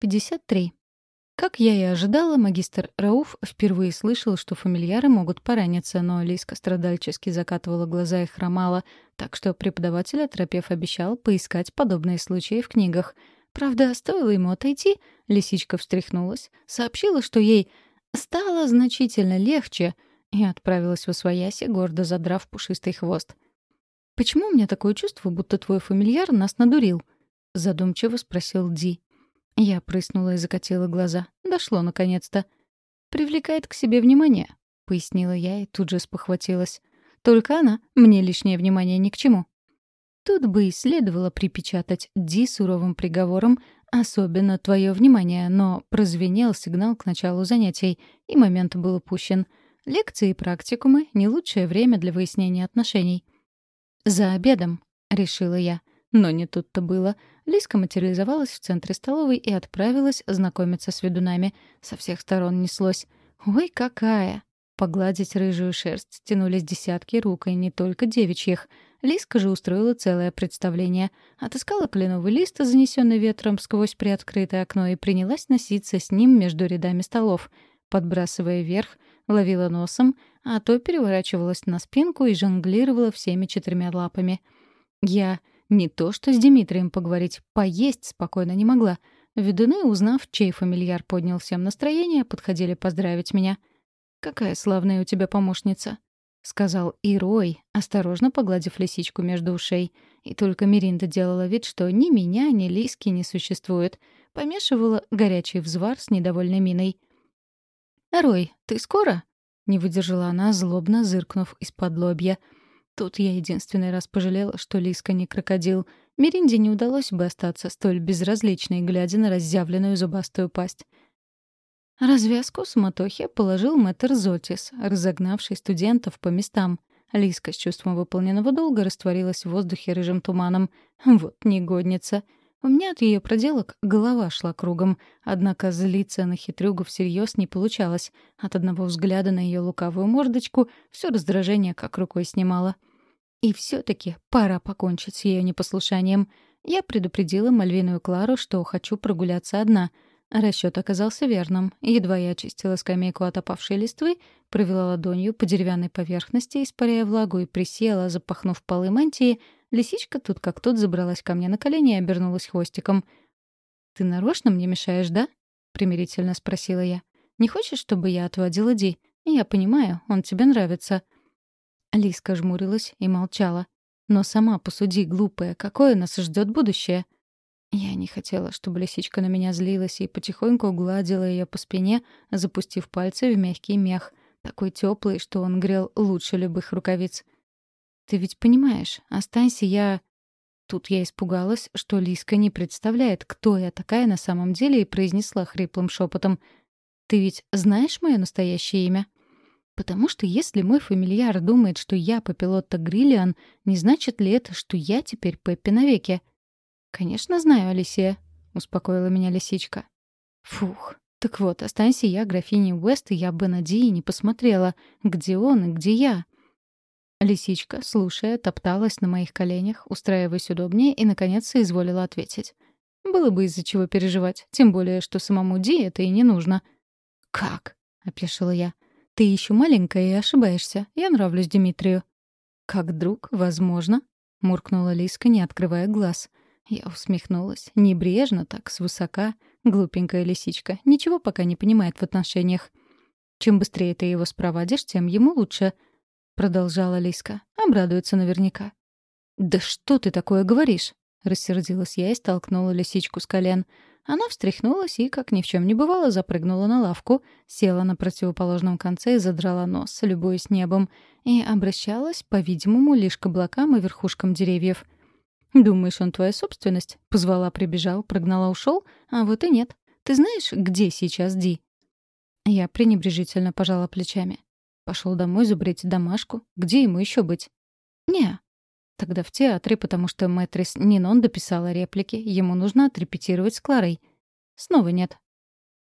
53. Как я и ожидала, магистр Рауф впервые слышал, что фамильяры могут пораниться, но Лиска страдальчески закатывала глаза и хромала, так что преподаватель, оторопев, обещал поискать подобные случаи в книгах. Правда, стоило ему отойти, лисичка встряхнулась, сообщила, что ей стало значительно легче, и отправилась в освояси, гордо задрав пушистый хвост. «Почему у меня такое чувство, будто твой фамильяр нас надурил?» — задумчиво спросил Ди. Я прыснула и закатила глаза. Дошло наконец-то. «Привлекает к себе внимание», — пояснила я и тут же спохватилась. «Только она. Мне лишнее внимание ни к чему». Тут бы и следовало припечатать Ди суровым приговором, особенно твое внимание, но прозвенел сигнал к началу занятий, и момент был упущен. Лекции и практикумы — не лучшее время для выяснения отношений. «За обедом», — решила я. Но не тут-то было. Лиска материализовалась в центре столовой и отправилась знакомиться с ведунами. Со всех сторон неслось. «Ой, какая!» Погладить рыжую шерсть тянулись десятки рук, и не только девичьих. Лиска же устроила целое представление. Отыскала кленовый лист, занесенный ветром сквозь приоткрытое окно, и принялась носиться с ним между рядами столов. Подбрасывая вверх, ловила носом, а то переворачивалась на спинку и жонглировала всеми четырьмя лапами. Я не то что с Дмитрием поговорить, поесть спокойно не могла. Ведуны, узнав, чей фамильяр поднял всем настроение, подходили поздравить меня. «Какая славная у тебя помощница», — сказал Ирой, осторожно погладив лисичку между ушей. И только Миринда делала вид, что ни меня, ни Лиски не существует. Помешивала горячий взвар с недовольной миной. «Рой, ты скоро?» — не выдержала она, злобно зыркнув из-под лобья — Тут я единственный раз пожалела, что Лиска не крокодил. Меринде не удалось бы остаться столь безразличной, глядя на разъявленную зубастую пасть. Развязку суматохи положил мэтр Зотис, разогнавший студентов по местам. Лиска с чувством выполненного долга растворилась в воздухе рыжим туманом. Вот негодница. У меня от ее проделок голова шла кругом, однако злиться на хитрюгу всерьез не получалось. От одного взгляда на ее лукавую мордочку все раздражение как рукой снимало. — и все-таки пора покончить с ее непослушанием. Я предупредила Мальвину Клару, что хочу прогуляться одна. Расчет оказался верным. Едва я очистила скамейку от опавшей листвы, провела ладонью по деревянной поверхности, испаряя влагу, и присела, запахнув полы мантии, лисичка тут как тут забралась ко мне на колени и обернулась хвостиком. «Ты нарочно мне мешаешь, да?» — примирительно спросила я. «Не хочешь, чтобы я отводила Ди? Я понимаю, он тебе нравится». Лиска жмурилась и молчала. «Но сама посуди, глупая, какое нас ждет будущее?» Я не хотела, чтобы лисичка на меня злилась, и потихоньку гладила ее по спине, запустив пальцы в мягкий мех, такой теплый, что он грел лучше любых рукавиц. «Ты ведь понимаешь, останься я...» Тут я испугалась, что Лиска не представляет, кто я такая на самом деле, и произнесла хриплым шепотом. «Ты ведь знаешь мое настоящее имя?» Потому что если мой фамильяр думает, что я Папилотта Гриллиан, не значит ли это, что я теперь Пеппи навеки? «Конечно знаю, Алисия», — успокоила меня лисичка. «Фух. Так вот, останься я графиней Уэст, и я бы на Ди не посмотрела, где он и где я». Лисичка, слушая, топталась на моих коленях, устраиваясь удобнее, и, наконец, соизволила ответить. «Было бы из-за чего переживать, тем более, что самому Ди это и не нужно». «Как?» — опешила я. Ты еще маленькая и ошибаешься. Я нравлюсь Дмитрию». «Как друг, возможно», — муркнула Лиска, не открывая глаз. Я усмехнулась. Небрежно так, свысока. Глупенькая лисичка. Ничего пока не понимает в отношениях. «Чем быстрее ты его спровадишь, тем ему лучше», — продолжала Лиска. «Обрадуется наверняка». «Да что ты такое говоришь?» — рассердилась я и столкнула лисичку с колен. Она встряхнулась и, как ни в чем не бывало, запрыгнула на лавку, села на противоположном конце и задрала нос, любуясь небом, и обращалась, по-видимому, лишь к облакам и верхушкам деревьев. «Думаешь, он твоя собственность?» Позвала, прибежал, прогнала, ушел, а вот и нет. Ты знаешь, где сейчас Ди?» Я пренебрежительно пожала плечами. Пошел домой зубрить домашку. Где ему еще быть? «Не, Тогда в театре, потому что мэтрис Нинон дописала реплики, ему нужно отрепетировать с Кларой. Снова нет.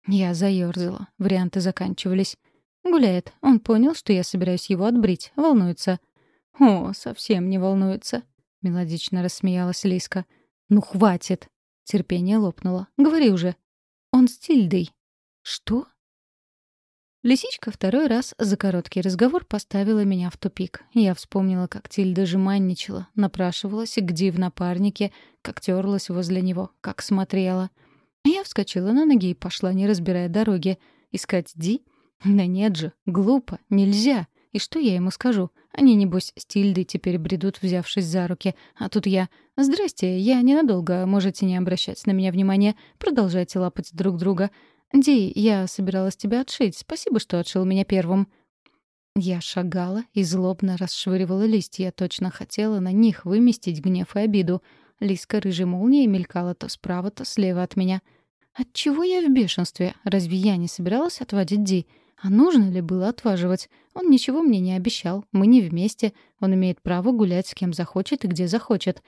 Я заёрзала. Варианты заканчивались. Гуляет. Он понял, что я собираюсь его отбрить. Волнуется. «О, совсем не волнуется», — мелодично рассмеялась Лиска. «Ну, хватит!» Терпение лопнуло. «Говори уже». он с Тильдой». «Что?» Лисичка второй раз за короткий разговор поставила меня в тупик. Я вспомнила, как Тильда жеманничала, напрашивалась, где в напарнике, как терлась возле него, как смотрела. Я вскочила на ноги и пошла, не разбирая дороги. Искать Ди? Да нет же, глупо, нельзя. И что я ему скажу? Они, небось, с Тильдой теперь бредут, взявшись за руки. А тут я... «Здрасте, я ненадолго, можете не обращать на меня внимания. Продолжайте лапать друг друга. Ди, я собиралась тебя отшить. Спасибо, что отшил меня первым». Я шагала и злобно расшвыривала листья. Точно хотела на них выместить гнев и обиду. Лиска рыжей молнией мелькала то справа, то слева от меня. Отчего я в бешенстве? Разве я не собиралась отводить Ди? А нужно ли было отваживать? Он ничего мне не обещал. Мы не вместе. Он имеет право гулять с кем захочет и где захочет.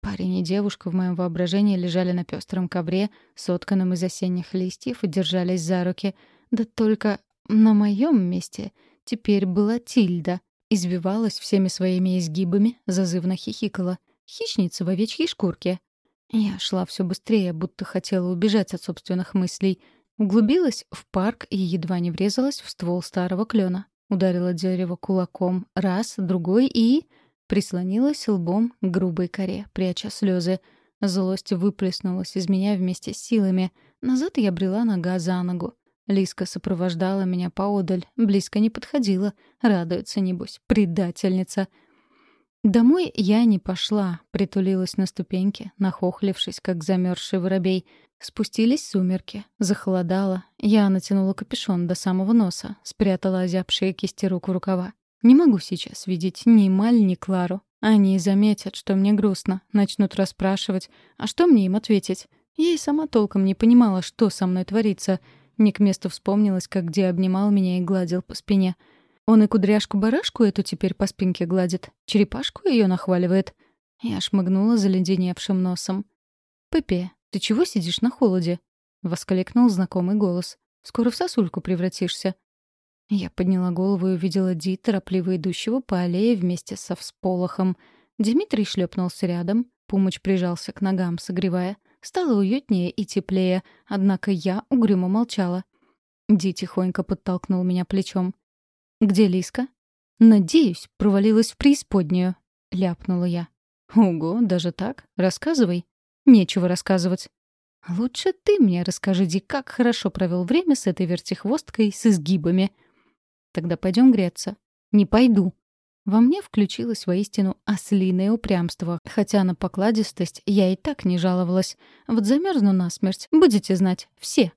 Парень и девушка в моем воображении лежали на пестром ковре, сотканном из осенних листьев, и держались за руки. Да только на моем месте теперь была Тильда. Избивалась всеми своими изгибами, зазывно хихикала. Хищница в овечьей шкурке. Я шла все быстрее, будто хотела убежать от собственных мыслей. Углубилась в парк и едва не врезалась в ствол старого клена. Ударила дерево кулаком раз, другой и... Прислонилась лбом к грубой коре, пряча слезы. Злость выплеснулась из меня вместе с силами. Назад я брела нога за ногу. Лиска сопровождала меня поодаль, близко не подходила. Радуется, небось, предательница. Домой я не пошла, притулилась на ступеньке, нахохлившись, как замерзший воробей. Спустились сумерки, захолодало. Я натянула капюшон до самого носа, спрятала озябшие кисти рук в рукава. Не могу сейчас видеть ни Маль, ни Клару. Они заметят, что мне грустно, начнут расспрашивать, а что мне им ответить? Я и сама толком не понимала, что со мной творится. Не к месту вспомнилось, как Ди обнимал меня и гладил по спине. Он и кудряшку-барашку эту теперь по спинке гладит, черепашку ее нахваливает. Я шмыгнула заледеневшим носом. «Пепе, ты чего сидишь на холоде?» — воскликнул знакомый голос. «Скоро в сосульку превратишься». Я подняла голову и увидела Ди, торопливо идущего по аллее вместе со всполохом. Дмитрий шлепнулся рядом, Пумыч прижался к ногам, согревая. Стало уютнее и теплее, однако я угрюмо молчала. Ди тихонько подтолкнул меня плечом. «Где Лиска?» «Надеюсь, провалилась в преисподнюю», — ляпнула я. «Ого, даже так? Рассказывай». «Нечего рассказывать». «Лучше ты мне расскажи, Ди, как хорошо провел время с этой вертихвосткой с изгибами». Тогда пойдем греться. Не пойду. Во мне включилось воистину ослиное упрямство, хотя на покладистость я и так не жаловалась. Вот замерзну насмерть, будете знать, все.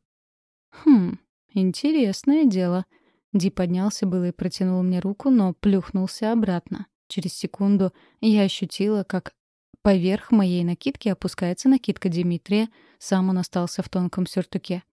Хм, интересное дело. Ди поднялся было и протянул мне руку, но плюхнулся обратно. Через секунду я ощутила, как поверх моей накидки опускается накидка Дмитрия, сам он остался в тонком сюртуке.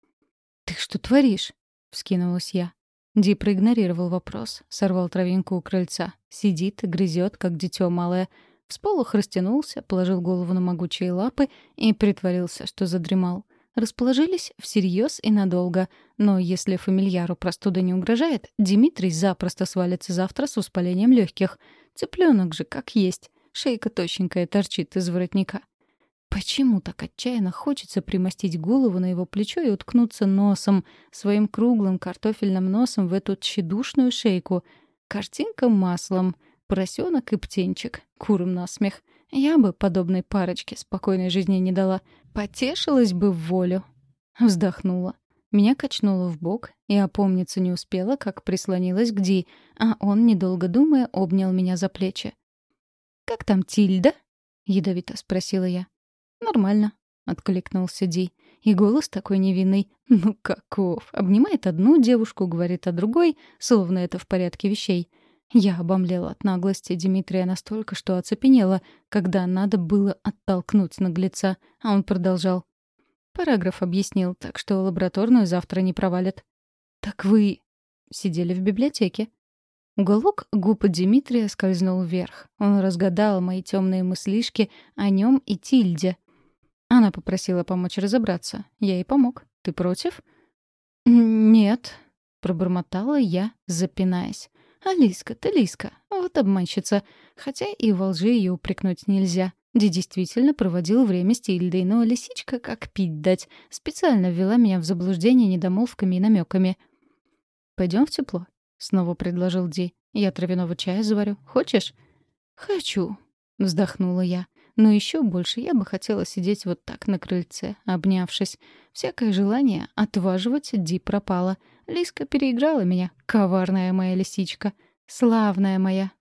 «Ты что творишь?» — вскинулась я. Ди проигнорировал вопрос, сорвал травинку у крыльца. Сидит, грызет, как дитё малое. Всполох растянулся, положил голову на могучие лапы и притворился, что задремал. Расположились всерьез и надолго, но если фамильяру простуда не угрожает, Дмитрий запросто свалится завтра с воспалением легких. Цыпленок же как есть, шейка тощенькая торчит из воротника. Почему так отчаянно хочется примостить голову на его плечо и уткнуться носом, своим круглым картофельным носом в эту тщедушную шейку? Картинка маслом, поросенок и птенчик, куром насмех. Я бы подобной парочке спокойной жизни не дала. Потешилась бы в волю. Вздохнула. Меня качнуло в бок, и опомниться не успела, как прислонилась к Ди, а он, недолго думая, обнял меня за плечи. «Как там Тильда?» — ядовито спросила я. «Нормально», — откликнулся Ди. И голос такой невинный. Ну каков? Обнимает одну девушку, говорит о другой, словно это в порядке вещей. Я обомлела от наглости Дмитрия настолько, что оцепенела, когда надо было оттолкнуть наглеца, а он продолжал. Параграф объяснил, так что лабораторную завтра не провалят. «Так вы...» сидели в библиотеке. Уголок губ Дмитрия скользнул вверх. Он разгадал мои темные мыслишки о нем и Тильде. Она попросила помочь разобраться. Я ей помог. Ты против? Нет, пробормотала я, запинаясь. Алиска, ты Лиска, вот обманщица. Хотя и во лжи ее упрекнуть нельзя. Ди действительно проводил время с Тильдой, но лисичка, как пить дать, специально ввела меня в заблуждение недомолвками и намеками. Пойдем в тепло», — снова предложил Ди. «Я травяного чая заварю. Хочешь?» «Хочу», — вздохнула я. «Но еще больше я бы хотела сидеть вот так на крыльце, обнявшись. Всякое желание отваживать Ди пропало. Лиска переиграла меня, коварная моя лисичка. Славная моя,